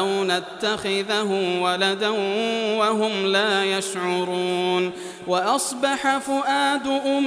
أو نتخذه ولدا وهم لا يشعرون. وأصبح فؤاد أم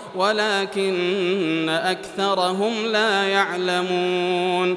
ولكن أكثرهم لا يعلمون